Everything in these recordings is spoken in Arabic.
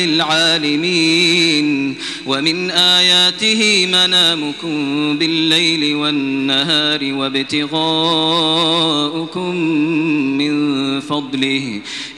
للعالمين ومن آياته منامكم بالليل والنهار وابتغاؤكم من فضله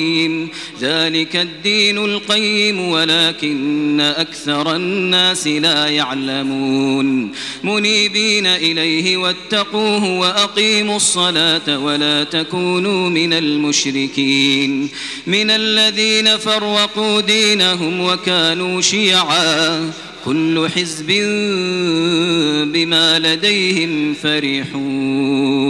القيم ذلك الدين القيم ولكن أكثر الناس لا يعلمون. منيبين إليه واتقوه وأقيموا الصلاة ولا تكونوا من المشركين. من الذين فرقوا دينهم وكانوا شيعا كل حزب بما لديهم فرحون.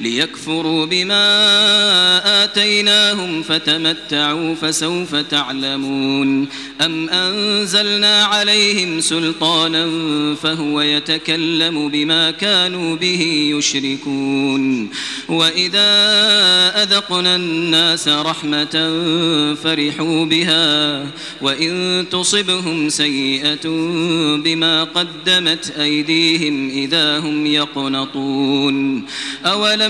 ليكفروا بما آتيناهم فتمتعوا فسوف تعلمون. أم أنزلنا عليهم سلطانا فهو يتكلم بما كانوا به يشركون. وإذا أذقنا الناس رحمة فرحوا بها وإن تصبهم سيئة بما قدمت أيديهم إذا هم يقنطون. أولم